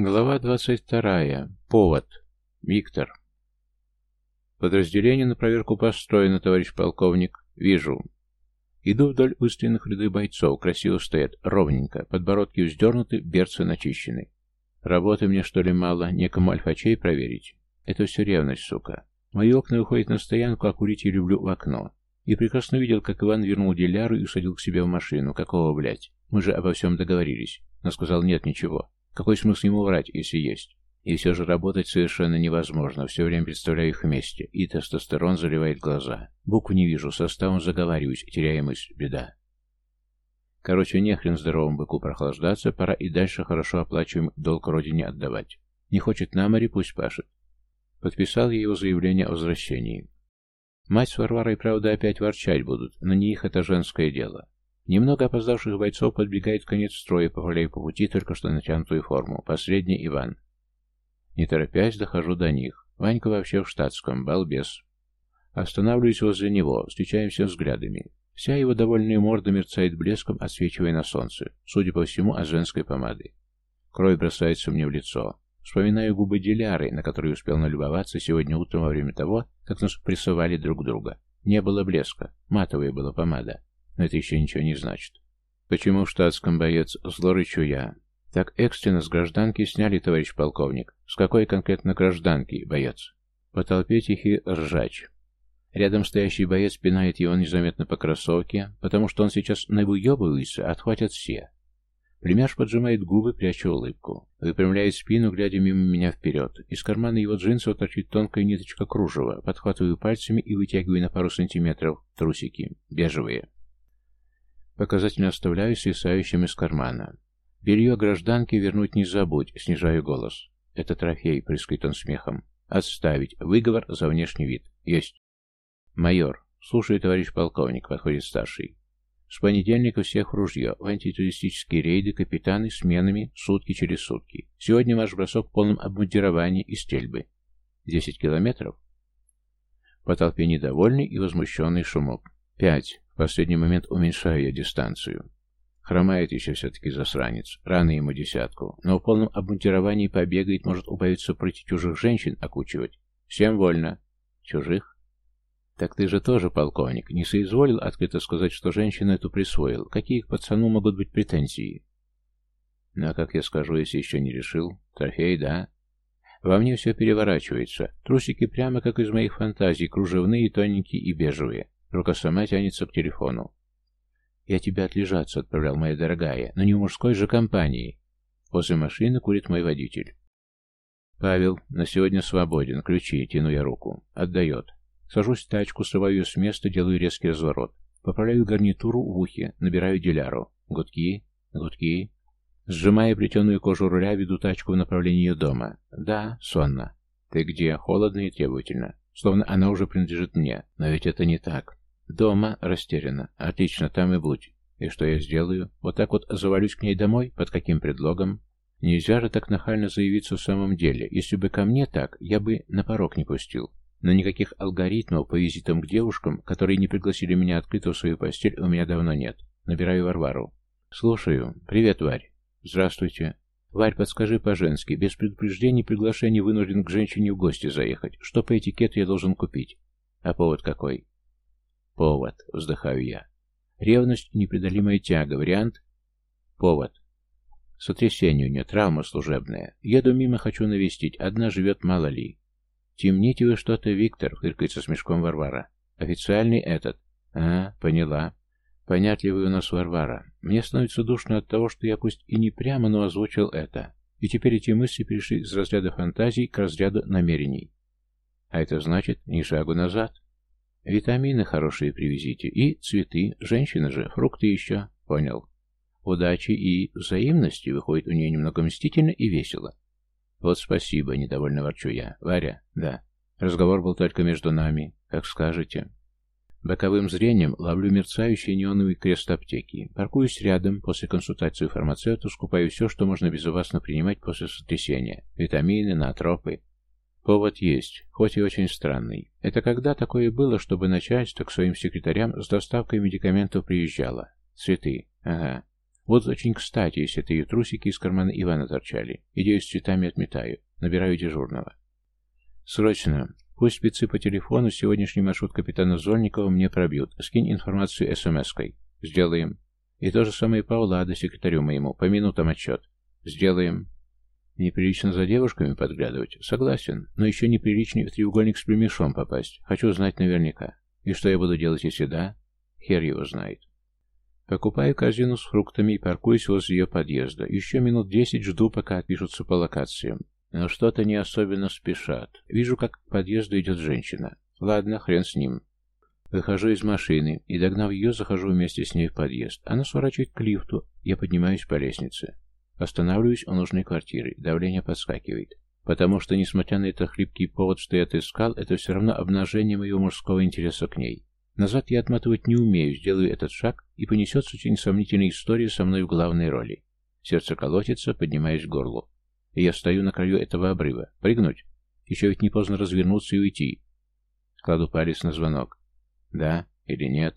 Глава 22. Повод. Виктор. Подразделение на проверку построено, товарищ полковник. Вижу. Иду вдоль выстроенных ряды бойцов. Красиво стоят, ровненько. Подбородки вздернуты, берцы начищены. Работы мне, что ли, мало? Некому альфачей проверить? Это все ревность, сука. Мои окна выходят на стоянку, а курить я люблю в окно. И прекрасно видел, как Иван вернул Диляру и усадил к себе в машину. Какого, блядь? Мы же обо всем договорились. Но сказал, нет, ничего. Какой смысл ему врать, если есть? И все же работать совершенно невозможно. Все время представляю их вместе. И тестостерон заливает глаза. Букв не вижу, составом заговариваюсь, теряя мысль. Беда. Короче, нехрен здоровому быку прохлаждаться, пора и дальше хорошо оплачиваем долг родине отдавать. Не хочет на море, пусть пашет. Подписал я его заявление о возвращении. Мать с Варварой, правда, опять ворчать будут, но не их это женское дело. Немного опоздавших бойцов подбегает конец строя, поправляя по пути только что натянутую форму. Последний Иван. Не торопясь, дохожу до них. Ванька вообще в штатском, балбес. Останавливаюсь возле него, встречаемся взглядами. Вся его довольная морда мерцает блеском, освечивая на солнце, судя по всему, от женской помады. Кровь бросается мне в лицо. Вспоминаю губы Диляры, на которые успел налюбоваться сегодня утром во время того, как нас прессовали друг друга. Не было блеска, матовая была помада. Но это еще ничего не значит. Почему в штатском боец зло я? Так экстренно с гражданки сняли, товарищ полковник. С какой конкретно гражданки, боец? По толпе тихий ржач. Рядом стоящий боец пинает его незаметно по кроссовке, потому что он сейчас навыебывается, отхватят все. Племяш поджимает губы, пряча улыбку. Выпрямляет спину, глядя мимо меня вперед. Из кармана его джинсов торчит тонкая ниточка кружева. Подхватываю пальцами и вытягиваю на пару сантиметров трусики. Бежевые. Показательно оставляю свисающим из кармана. «Белье гражданки вернуть не забудь», — снижаю голос. «Это трофей», — прыскает он смехом. «Отставить. Выговор за внешний вид. Есть». «Майор. Слушаю, товарищ полковник», — подходит старший. «С понедельника всех в ружье. В антитеррористические рейды, капитаны, сменами, сутки через сутки. Сегодня ваш бросок в полном обмундировании и стрельбы. Десять километров?» По толпе недовольный и возмущенный шумок. «Пять. Последний момент уменьшаю я дистанцию. Хромает еще все-таки засранец. Рано ему десятку. Но в полном обмундировании побегает, может убавиться против чужих женщин окучивать. Всем вольно. Чужих? Так ты же тоже, полковник, не соизволил открыто сказать, что женщину эту присвоил. Какие к пацану могут быть претензии? Ну, а как я скажу, если еще не решил? Трофей, да? Во мне все переворачивается. Трусики прямо как из моих фантазий, кружевные, тоненькие и бежевые. Рука сама тянется к телефону. «Я тебя отлежаться отправлял, моя дорогая, но не в мужской же компании». Возле машины курит мой водитель. «Павел, на сегодня свободен. Ключи, тяну я руку. Отдает. Сажусь в тачку, срываю ее с места, делаю резкий разворот. Поправляю гарнитуру в ухе, набираю диляру. Гудки, гудки. Сжимая плетеную кожу руля, веду тачку в направлении ее дома. Да, сонно. Ты где? Холодно и требовательно. Словно она уже принадлежит мне. Но ведь это не так. Дома растеряна. Отлично, там и будь. И что я сделаю? Вот так вот завалюсь к ней домой? Под каким предлогом? Нельзя же так нахально заявиться в самом деле. Если бы ко мне так, я бы на порог не пустил. Но никаких алгоритмов по визитам к девушкам, которые не пригласили меня открыто в свою постель, у меня давно нет. Набираю Варвару. Слушаю. Привет, Варь. Здравствуйте. Варь, подскажи по-женски. Без предупреждения приглашения вынужден к женщине в гости заехать. Что по этикету я должен купить? А повод какой? Повод, вздыхаю я. Ревность, непреодолимая тяга, вариант? Повод. Сотрясение у нее, травма служебная. Еду мимо, хочу навестить, одна живет, мало ли. Темните вы что-то, Виктор, фыркается с мешком Варвара. Официальный этот. А, поняла. Понятливый у нас Варвара. Мне становится душно от того, что я пусть и не прямо, но озвучил это. И теперь эти мысли перешли из разряда фантазий к разряду намерений. А это значит, ни шагу назад. Витамины хорошие привезите. И цветы. Женщина же. Фрукты еще. Понял. Удачи и взаимности выходит у нее немного мстительно и весело. Вот спасибо, недовольно ворчу я. Варя, да. Разговор был только между нами. Как скажете. Боковым зрением ловлю мерцающий неоновый крест аптеки. Паркуюсь рядом, после консультации фармацевта скупаю все, что можно безопасно принимать после сотрясения. Витамины, натропы. Повод есть, хоть и очень странный. Это когда такое было, чтобы начальство к своим секретарям с доставкой медикаментов приезжало? Цветы. Ага. Вот очень кстати, если это ее трусики из кармана Ивана торчали. Идею с цветами отметаю. Набираю дежурного. Срочно. Пусть спецы по телефону сегодняшний маршрут капитана Зольникова мне пробьют. Скинь информацию смс-кой. Сделаем. И то же самое по Влада, секретарю моему. По минутам отчет. Сделаем. Неприлично за девушками подглядывать. Согласен. Но еще неприличнее в треугольник с племешом попасть. Хочу знать наверняка. И что я буду делать, если да? Хер его знает. Покупаю корзину с фруктами и паркуюсь возле ее подъезда. Еще минут десять жду, пока отпишутся по локациям. Но что-то не особенно спешат. Вижу, как к подъезду идет женщина. Ладно, хрен с ним. Выхожу из машины и, догнав ее, захожу вместе с ней в подъезд. Она сворачивает к лифту. Я поднимаюсь по лестнице. Останавливаюсь у нужной квартиры. Давление подскакивает. Потому что, несмотря на этот хлипкий повод, что я отыскал, это все равно обнажение моего мужского интереса к ней. Назад я отматывать не умею, сделаю этот шаг, и понесется очень сомнительная история со мной в главной роли. Сердце колотится, поднимаясь к горлу. И я стою на краю этого обрыва. Прыгнуть? Еще ведь не поздно развернуться и уйти. Кладу палец на звонок. Да или нет?